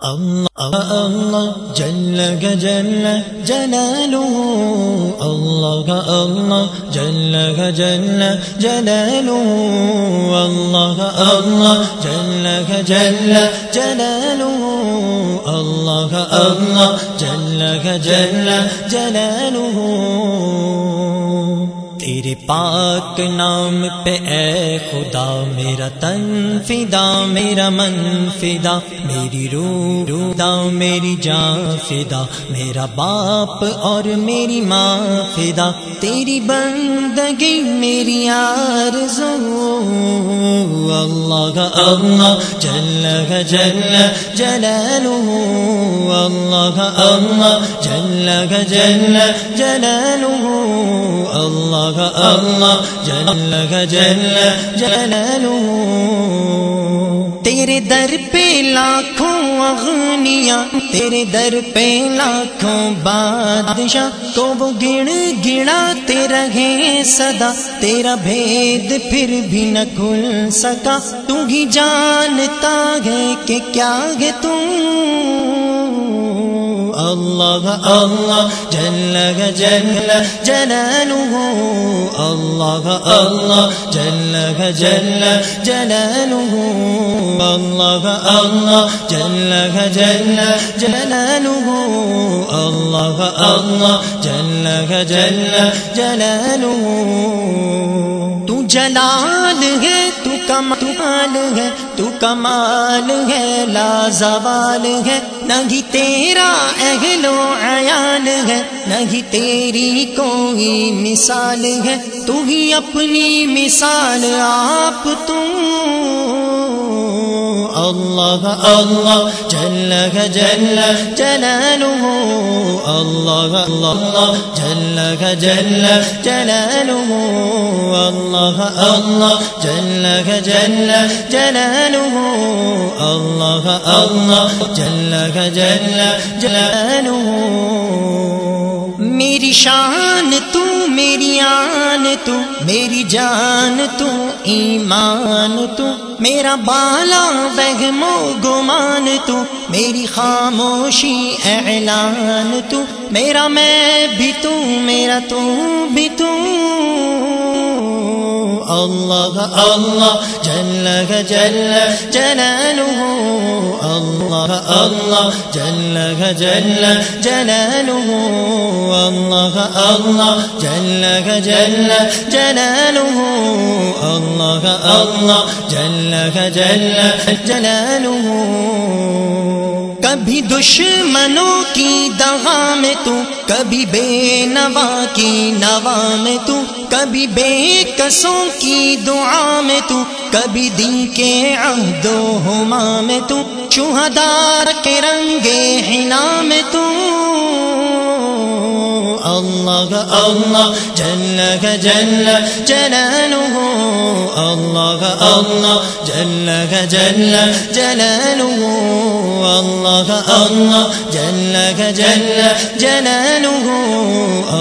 اللہ اللہ جل جل جلالہ اللہ اللہ جل جل جلالہ اللہ اللہ جل جل جلالہ اللہ اللہ جل جل جلالہ تیرے پاک نام پہ اے خدا، میرا تن فدا میرا من فدا میری روح رودا میری جان فدا میرا باپ اور میری ماں فدا تیری بندگی، میری آرزو۔ اللہ اللہ، جل جل جلالہ۔ اللہ اللہ، جل جل جلالہ۔ اللہ اللہ جل جل جلالہ تیرے در پہ لاکھوں اغنیا تیرے در پہ لاکھوں بادشاہ تو وہ گڑ گڑا تیرا صدا، تیرا بھید پھر بھی نہ کھل سکا۔ تو ہی جانتا ہے کہ کیا ہے تم اللہ اللہ جل جل جلالہ اللہ اللہ جل جل جلالہ اللہ اللہ جل جل جلالہ اللہ اللہ جل جل جلالہ تو جلال ہے، تو کمال ہے، تو کمال ہے، لا زوال ہے۔ نہیں تیرا اہل و عیال ہے، نہیں تیری کوئی مثال ہے۔ تو ہی اپنی مثال آپ تم اللہ اللہ جل جل جلالہ اللہ اللہ جل جل جلالہ اللہ اللہ جل جل جلالہ اللہ اللہ جل جل جلالہ میری شان تو، میری آن تو، میری جان تو، ایمان تو، میرا بالا وہم و گمان تو، میری خاموشی اعلان تو، میرا میں بھی تو، میرا تو بھی تو۔ اللہ اللہ جل جل جلالہ اللہ اللہ جل جل جلالہ اللہ اللہ جل جل جلالہ اللہ اللہ جل جل جلالہ کبھی دشمنوں کی دغا میں تو، کبھی بے نوا کی نوا میں تو، کبھی بے کسوں کی دعا میں تو، کبھی دین کے عہد و ہما میں تو چوہدار کے رنگے حنا میں تو اللہ اللہ جل جل جلاله الله الله جل جل جلاله الله الله جل جل جلاله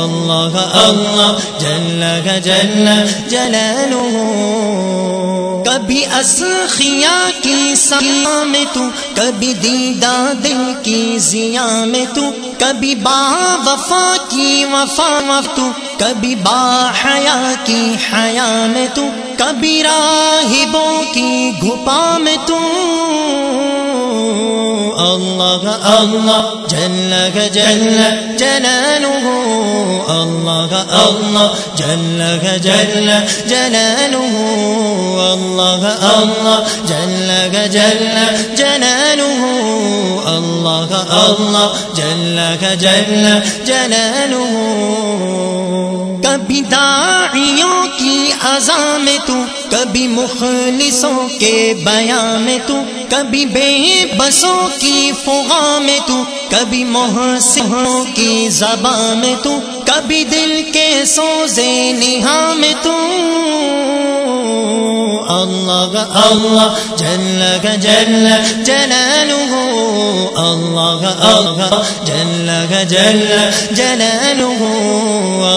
الله الله جل جل جلاله کبھی اسخیا کی سیا میں تو، کبھی دیدہ دل کی ضیا میں تو، کبھی با وفا کی وفا تو، کبھی با حیا کی حیا میں تو، کبھی راہبوں کی گھپا میں تو۔ اللہ اللہ جل جل جلالہ اللہ اللہ جل جل جلالہ اللہ اللہ جل جل جلالہ اللہ اللہ جل جل جلالہ کبھی داعیوں کی میں تو کبھی مخلصوں کے بیان میں تو کبھی بے بسوں کی فغا میں تو کبھی محسنوں کی زبان میں تو کبھی دل کے سوزے نہا میں تو الله الله، جل جل، جلاله، الله الله، جل جل، جلاله،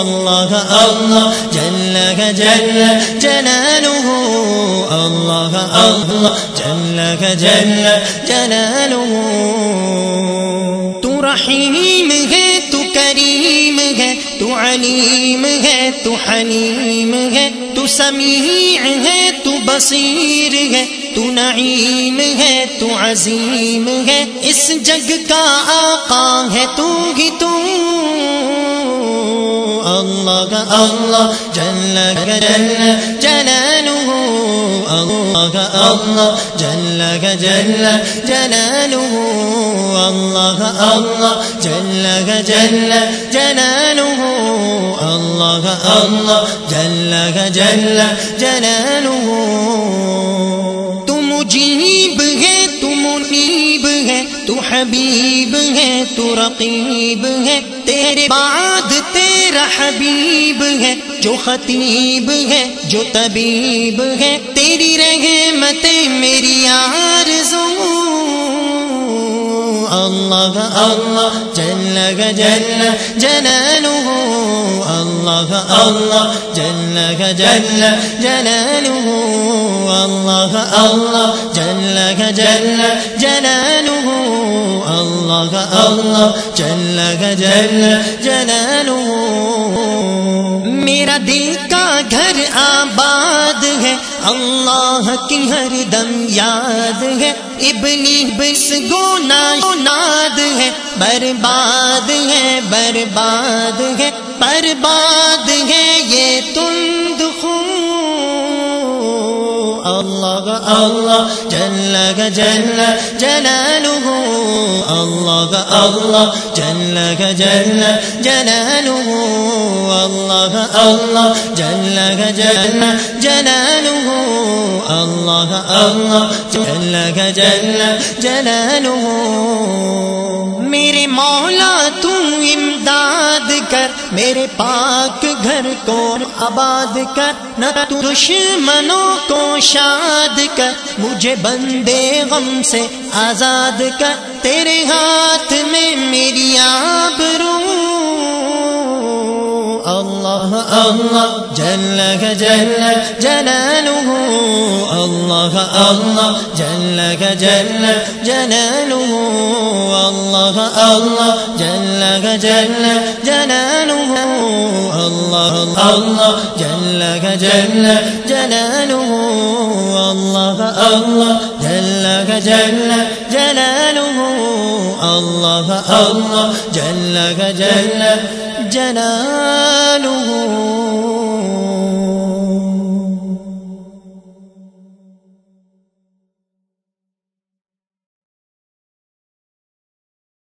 الله الله، جل جل، جلاله، الله الله، جل جل، جلاله. تو رحیم ہے، تو کریم ہے، تو علیم ہے، تو حلیم ہے سمیع ہے، تو بصیر ہے، تو نعیم ہے، تو عظیم ہے۔ اس جگ کا آقا ہے، تو ہی تو۔ اللہ اللہ، جل جل جل اللہ اللہ جل جل جلالہ اللہ اللہ جل جل جلالہ اللہ اللہ جل جل جلالہ تو مجیب ہے تو منیب ہے، تو حبیب ہے، تو رقیب ہے، تیرے بعد تیرا حبیب ہے جو خطیب ہے، جو طبیب ہے، تیری رحمت میری آرزو۔ اللہ اللہ، جل جل جلالہ۔ اللہ اللہ، جل جل جلالہ۔ اللہ اللہ، جل جل جلالہ۔ اللہ اللہ، جل جل جلالہ۔ میرا دل کا گھر آباد ہے، اللہ کی ہر دم یاد ہے۔ ابنی بس گونا ناد ہے، برباد ہے برباد ہے برباد ہے یہ تند اللہ اللہ جل جل جلالہ اللہ اللہ جل جل جلالہ اللہ اللہ جل جل جلالہ اللہ اللہ جل جل جلالہ میرے مولا تم امداد کر، میرے پاک گھر کو آباد کر، نہ تو دشمنوں کو شاد کر، مجھے بندے غم سے آزاد کر تیرے ہاتھ میں اللہ اللہ جل جل جلالہ اللہ اللہ جل جل جلالہ اللہ اللہ جل جل جلالہ اللہ اللہ جل جل جلالہ اللہ اللہ جل جل جلاله اللہ اللہ جل جل جلاله